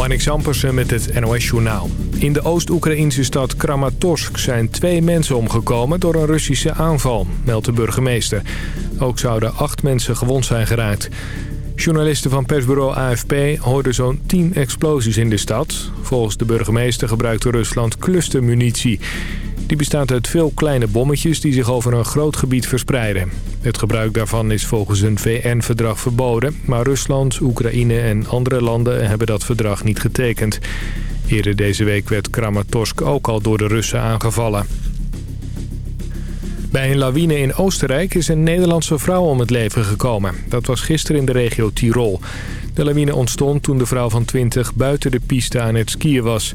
Marnix Ampersen met het NOS-journaal. In de Oost-Oekraïnse stad Kramatorsk zijn twee mensen omgekomen door een Russische aanval, meldt de burgemeester. Ook zouden acht mensen gewond zijn geraakt. Journalisten van persbureau AFP hoorden zo'n 10 explosies in de stad. Volgens de burgemeester gebruikte Rusland clustermunitie. Die bestaat uit veel kleine bommetjes die zich over een groot gebied verspreiden. Het gebruik daarvan is volgens een VN-verdrag verboden... maar Rusland, Oekraïne en andere landen hebben dat verdrag niet getekend. Eerder deze week werd Kramatorsk ook al door de Russen aangevallen. Bij een lawine in Oostenrijk is een Nederlandse vrouw om het leven gekomen. Dat was gisteren in de regio Tirol. De lawine ontstond toen de vrouw van 20 buiten de piste aan het skiën was.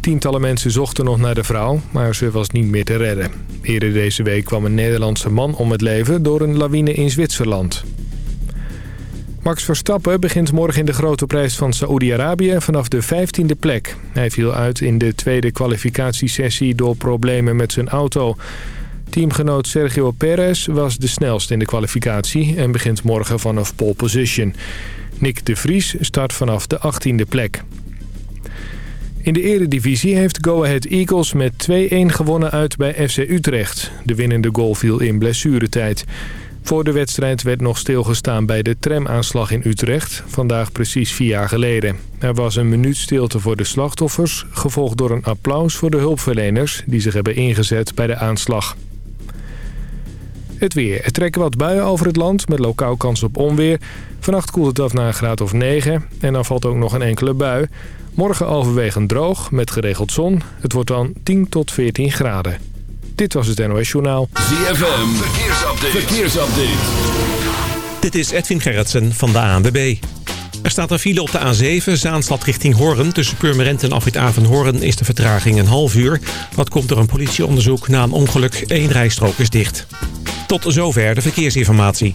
Tientallen mensen zochten nog naar de vrouw, maar ze was niet meer te redden. Eerder deze week kwam een Nederlandse man om het leven door een lawine in Zwitserland. Max Verstappen begint morgen in de grote prijs van Saoedi-Arabië vanaf de 15e plek. Hij viel uit in de tweede kwalificatiesessie door problemen met zijn auto. Teamgenoot Sergio Perez was de snelste in de kwalificatie en begint morgen vanaf pole position. Nick de Vries start vanaf de 18e plek. In de eredivisie heeft Go Ahead Eagles met 2-1 gewonnen uit bij FC Utrecht. De winnende goal viel in blessuretijd. Voor de wedstrijd werd nog stilgestaan bij de tramaanslag in Utrecht, vandaag precies vier jaar geleden. Er was een minuut stilte voor de slachtoffers, gevolgd door een applaus voor de hulpverleners die zich hebben ingezet bij de aanslag. Het weer. Er trekken wat buien over het land met lokaal kans op onweer. Vannacht koelt het af naar een graad of 9 en dan valt ook nog een enkele bui. Morgen overwegend droog met geregeld zon. Het wordt dan 10 tot 14 graden. Dit was het NOS Journaal. ZFM. Verkeersupdate. Verkeersupdate. Dit is Edwin Gerritsen van de ANWB. Er staat een file op de A7, Zaanstad richting Hoorn. Tussen Purmerend en Afrit Hoorn is de vertraging een half uur. Dat komt door een politieonderzoek na een ongeluk. Eén rijstrook is dicht. Tot zover de verkeersinformatie.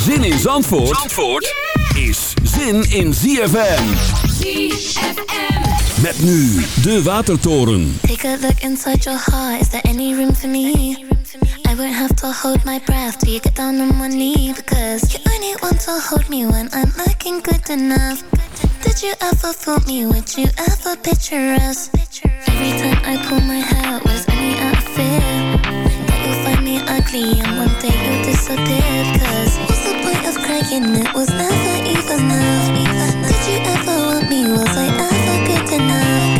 Zin in Zandvoort, Zandvoort is zin in ZFM. ZFM. Met nu de Watertoren. Take a look inside your heart. Is there any room for me? I won't have to hold my breath till you get down on one knee. Because you only want to hold me when I'm looking good enough. Did you ever fool me? Would you ever picture us? Every time I pull my hair was only ugly and one day you'll disappear. Cause what's the point of crying? It was never even enough. Did you ever want me? Was I ever good enough?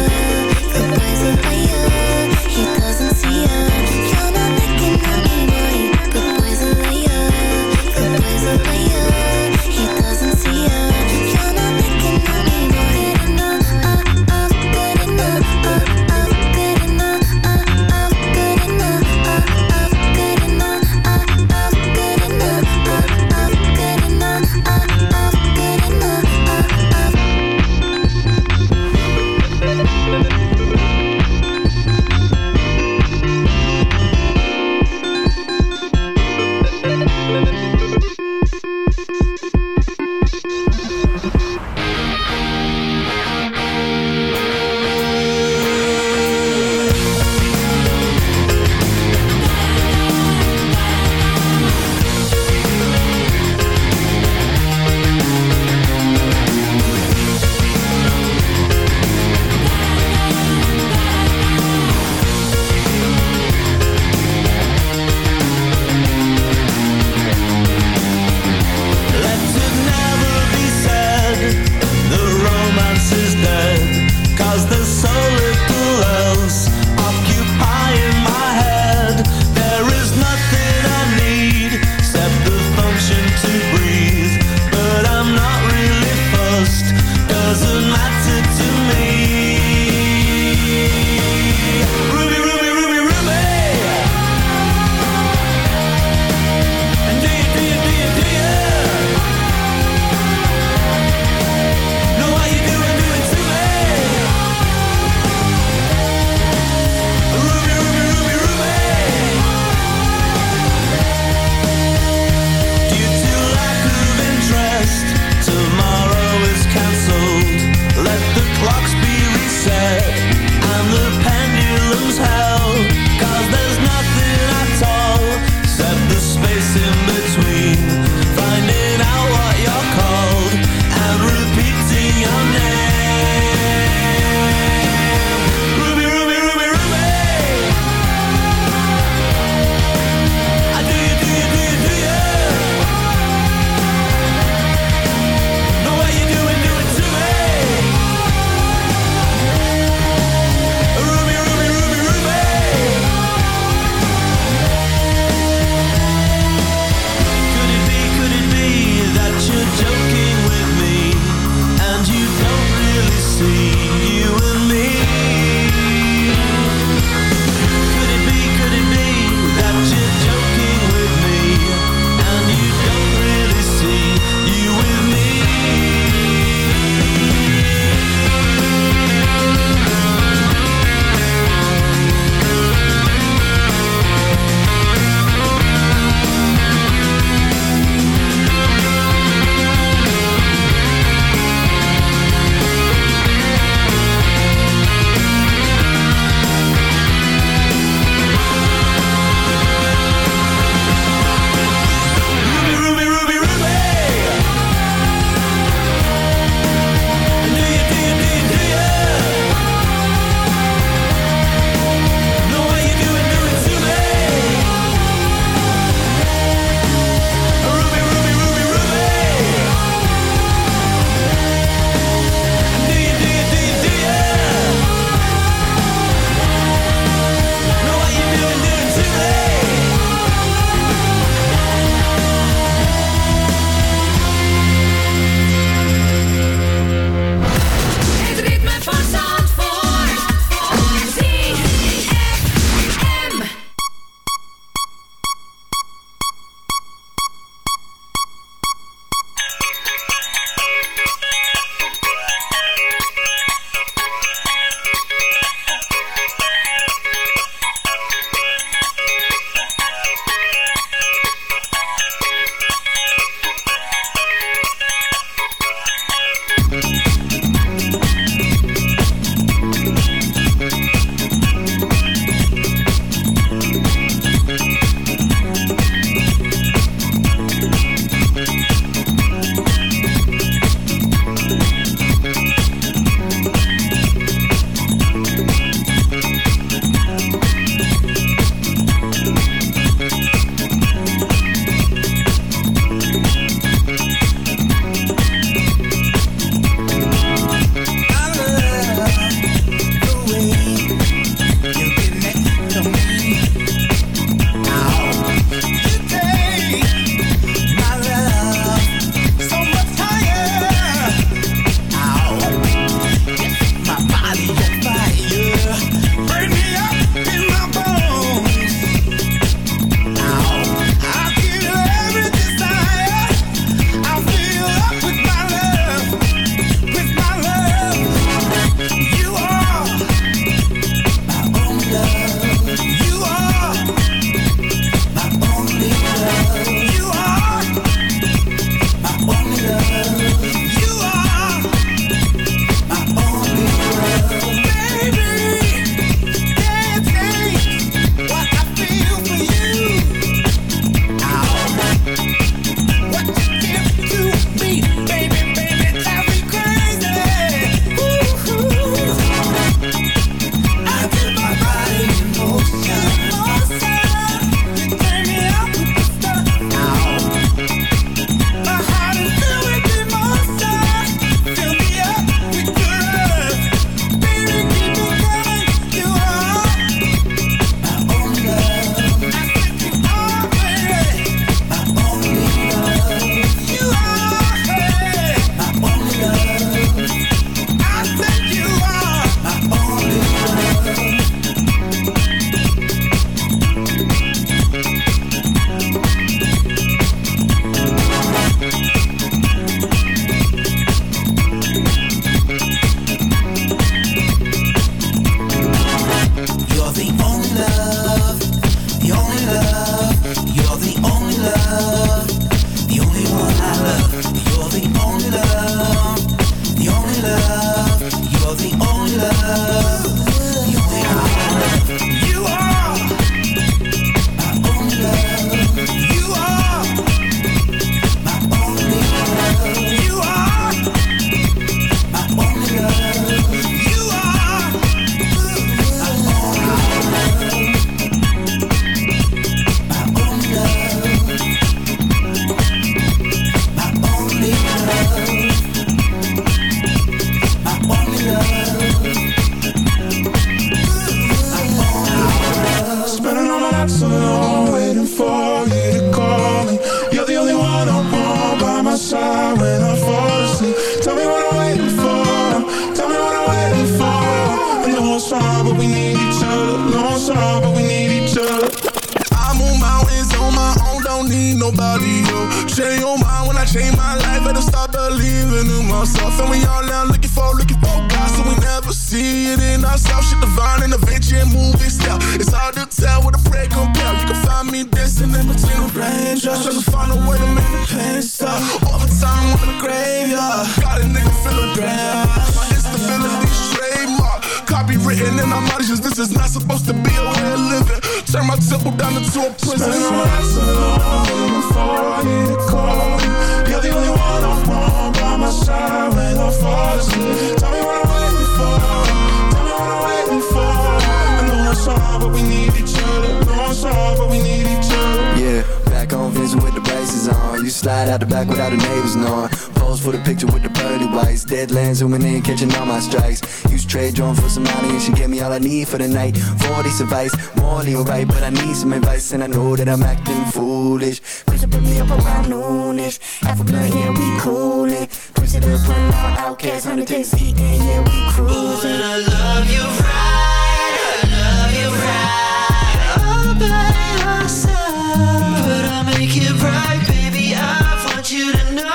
40's advice, morally alright, but I need some advice, and I know that I'm acting foolish. Push up with me up around noonish. Half a yeah, we coolin'. Push it up on our outcasts, on the days and yeah, we cruising. Ooh, I love you right, I love you right. All by myself, but I'll make it right, baby. I want you to know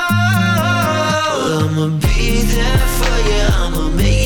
I'ma be there for you. I'ma make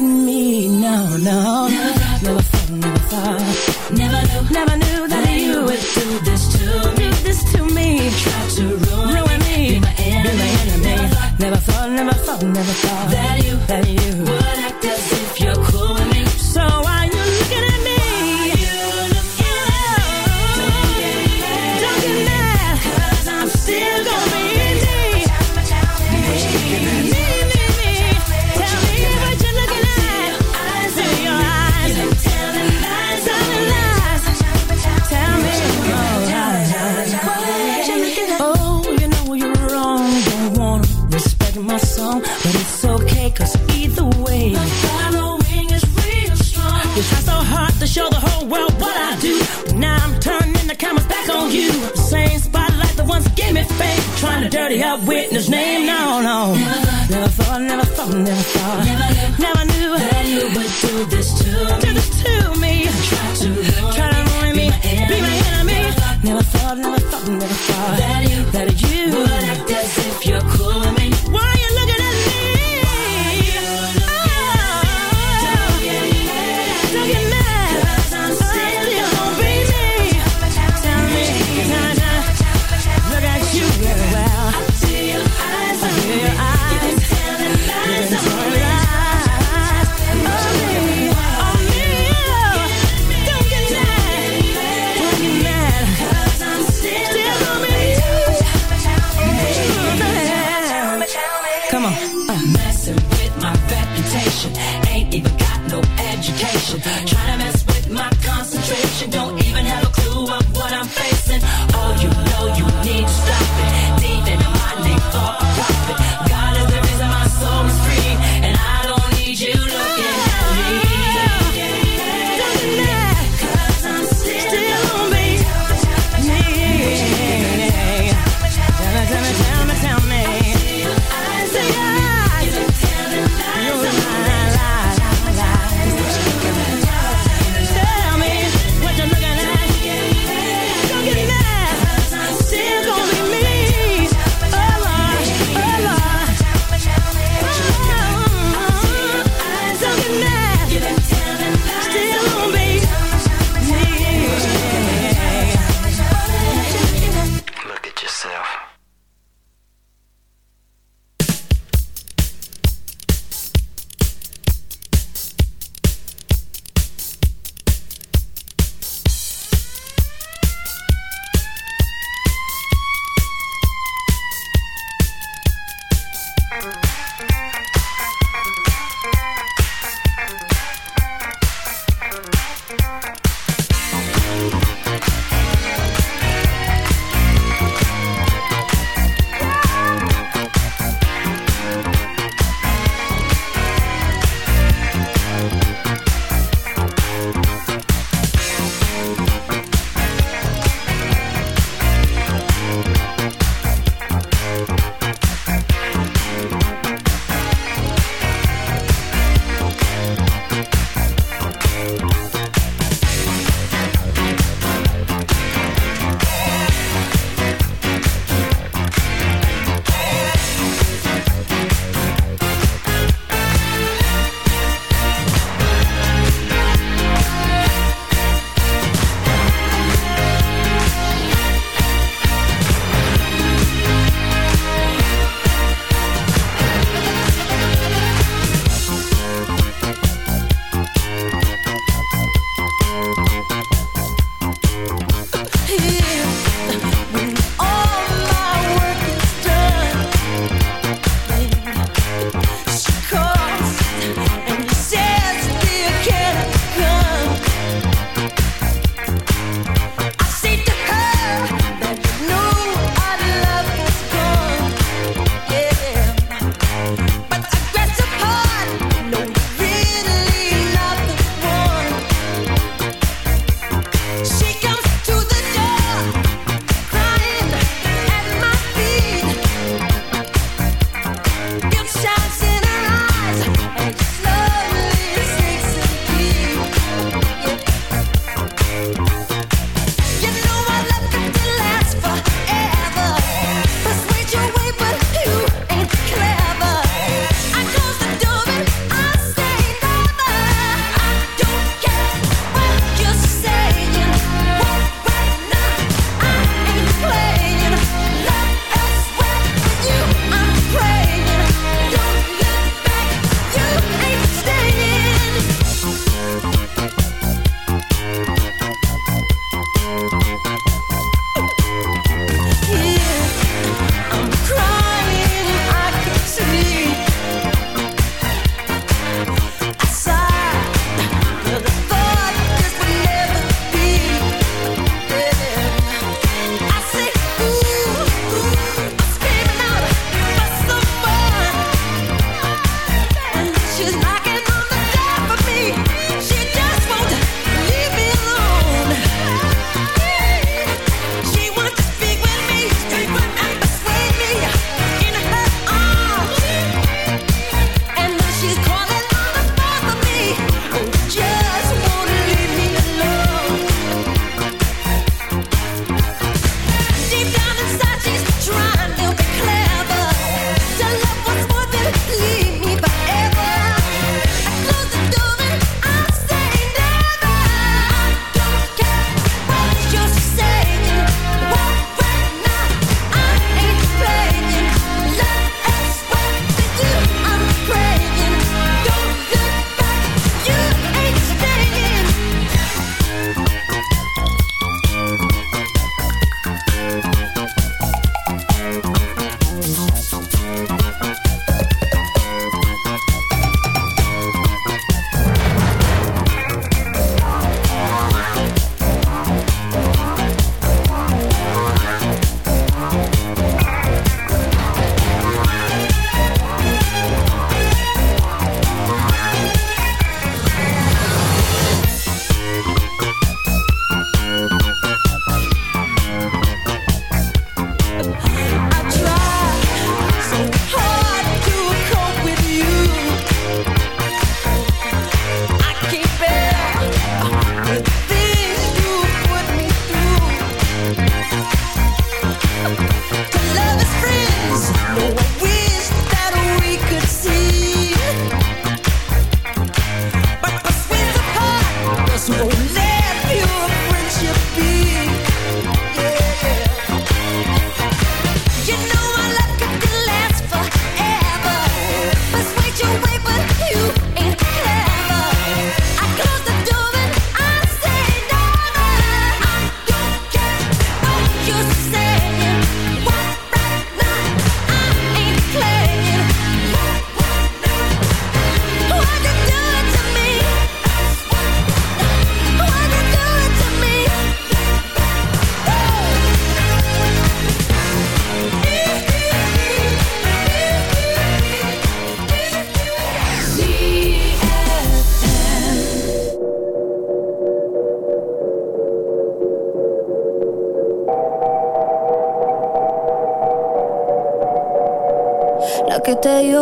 frighten me. No, no. Never, thought, never thought, never thought. Never knew, never knew that, that you would do this to me. Do this to me. Try to ruin, ruin me. Be my enemy. Be my enemy. Never thought, never thought, never thought. Never.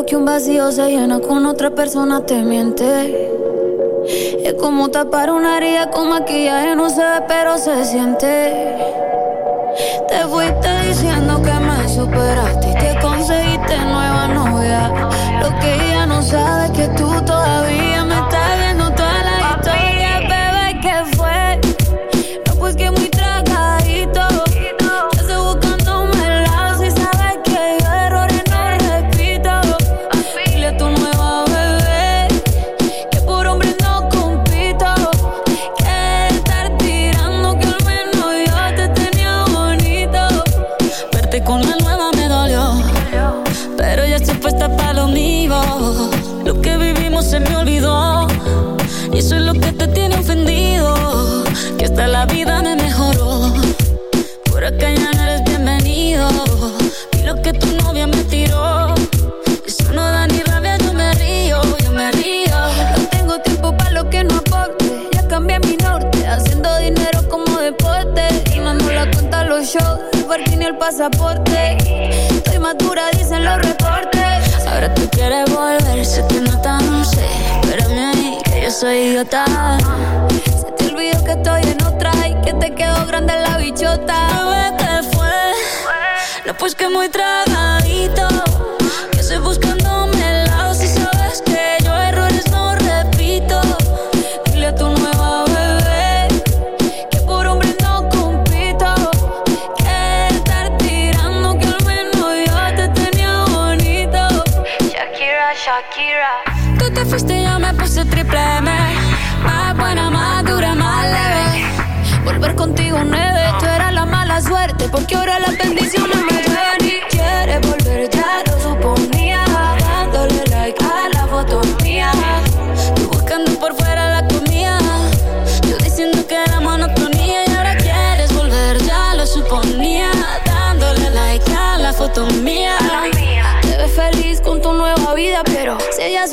Que un vacío se llena con otra persona te miente. Es como tapar una herida con maquillaje, no se ve, pero se siente. Te fuiste diciendo que me superaste y te conseguiste nueva novia. Lo que ella no sabe es que tú todavía me dolió, pero ya estoy puesta para lo mío. Lo que vivimos se me olvidó. Y eso es lo que te tiene ofendido. Que hasta la vida me mejoró. Por acá ya no eres bienvenido. Y lo que tu novia me tiró. Eso no da ni rabia, yo me río, yo me río. No tengo tiempo para lo que no aporte. Ya cambié mi norte, haciendo dinero como deporte. Y mando la cuenta los shows, parking y el pasaporte. Estoy madura, dicen los reportes. Ahora tú quieres volver, te nota, no sé. Espérame ahí, que yo soy idiota. Se te olvidó que estoy en otra y que te quedó grande la bichota. Bebé, ¿qué fue? No, pues que muy tragadito.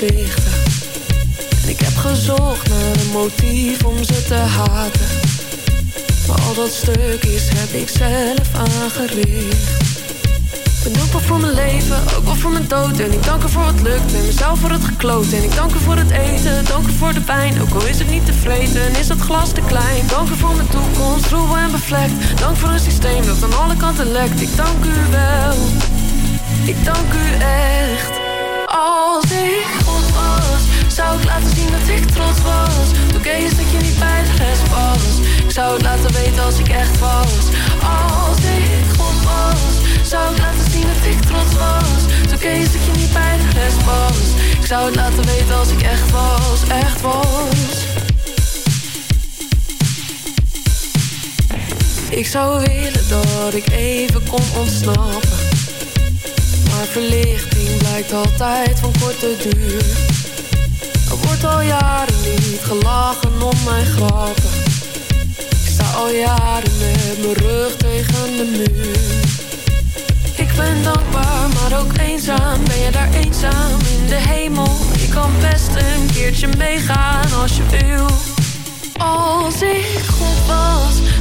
En ik heb gezocht naar een motief om ze te haten. Maar al dat stukjes heb ik zelf aangericht. Ben dankbaar voor mijn leven, ook wel voor mijn dood. En ik dank er voor wat lukt en mezelf voor het gekloot. En ik dank er voor het eten, dank er voor de pijn. Ook al is het niet te vreten en is dat glas te klein. Dank er voor mijn toekomst, troebel en bevlekt. Dank voor een systeem dat aan alle kanten lekt. Ik dank u wel, ik dank u echt. Als ik God was, zou ik laten zien dat ik trots was. Toen kees dat je niet bij de rest was. Ik zou het laten weten als ik echt was. Als ik God was, zou ik laten zien dat ik trots was. Toen kees dat je niet bij de rest was. Ik zou het laten weten als ik echt was, echt was. Ik zou willen dat ik even kon ontsnappen. Maar verlichting blijkt altijd van korte duur. Er wordt al jaren niet gelachen om mijn grappen. Ik sta al jaren met mijn rug tegen de muur. Ik ben dankbaar, maar ook eenzaam. Ben je daar eenzaam in de hemel? Ik kan best een keertje meegaan als je wil. Als ik God was,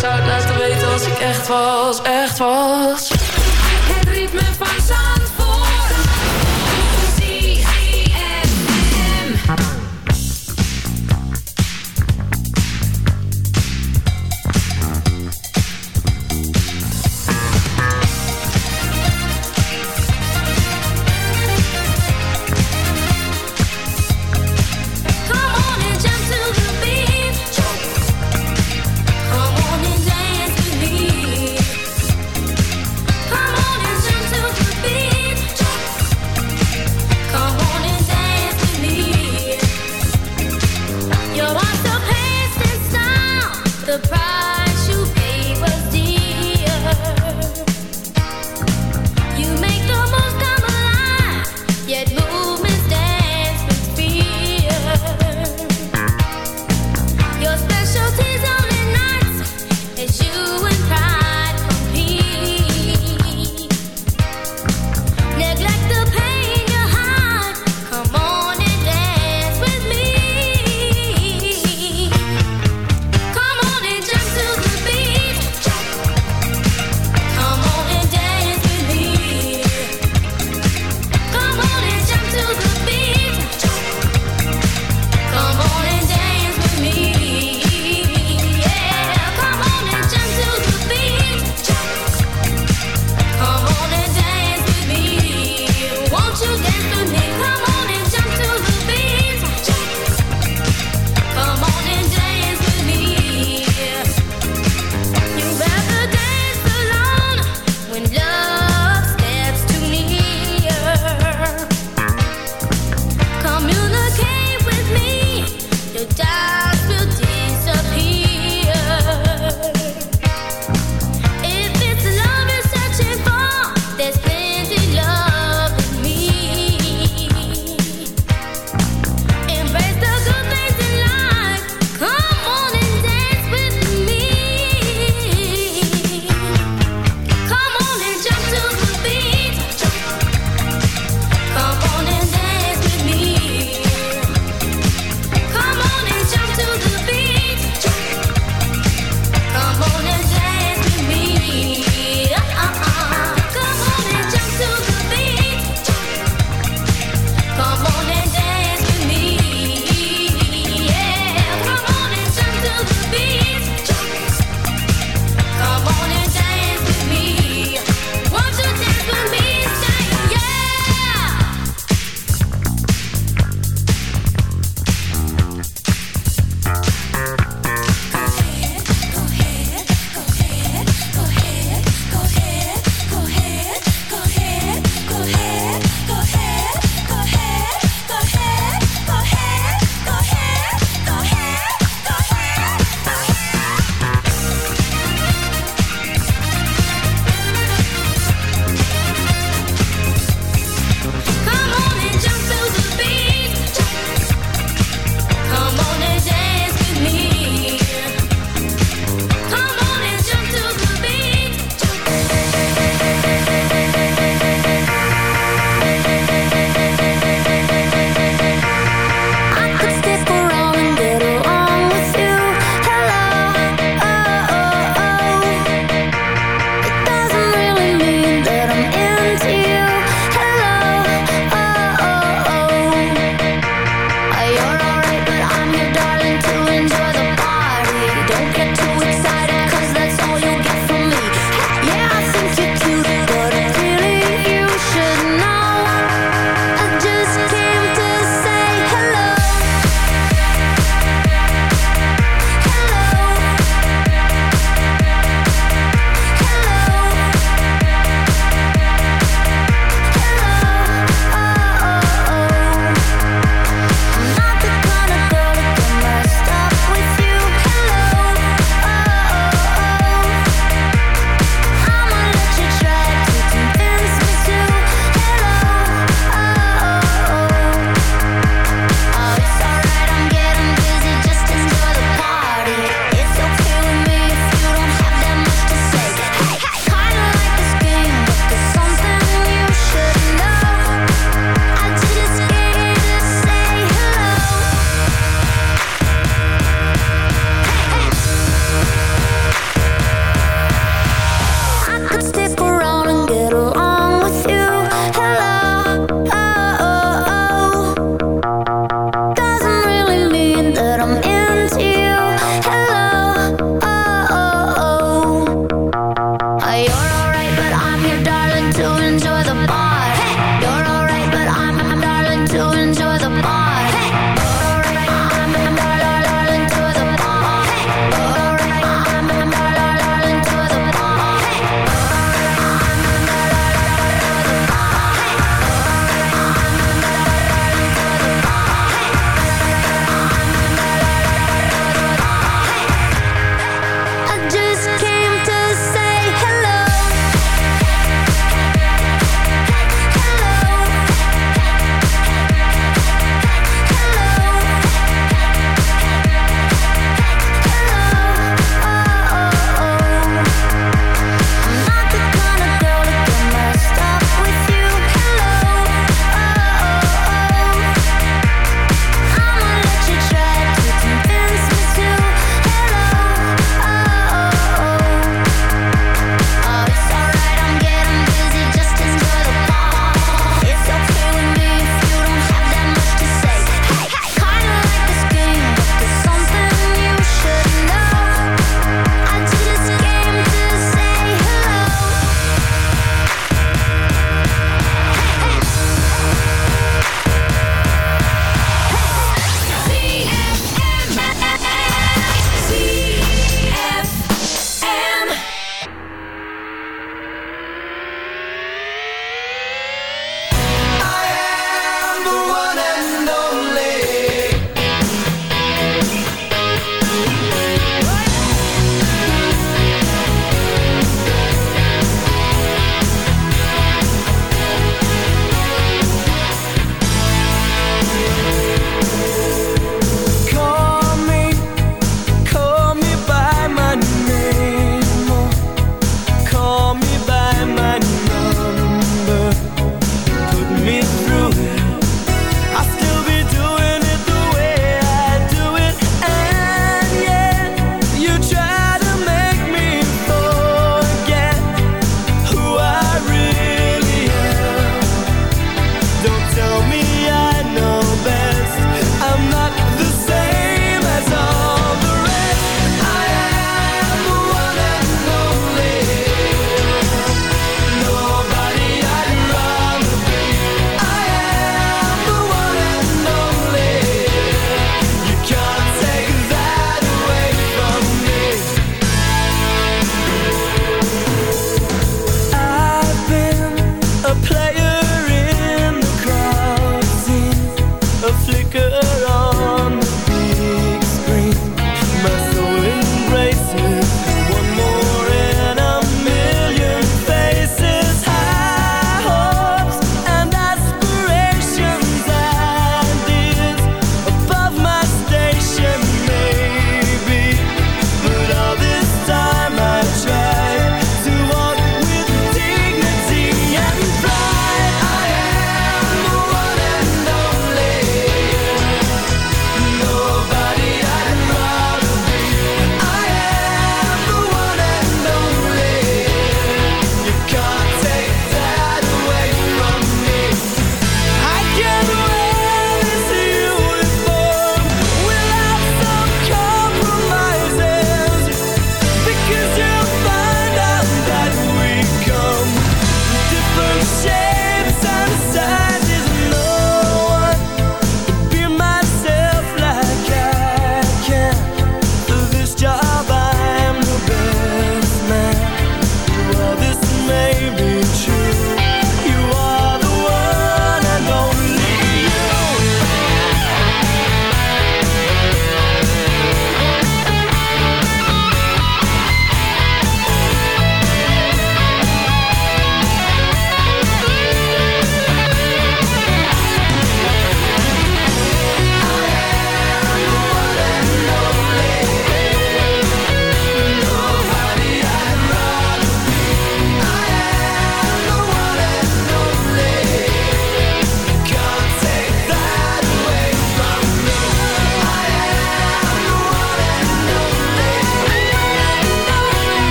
Zou het laten weten als ik echt was, echt was Het ritme van.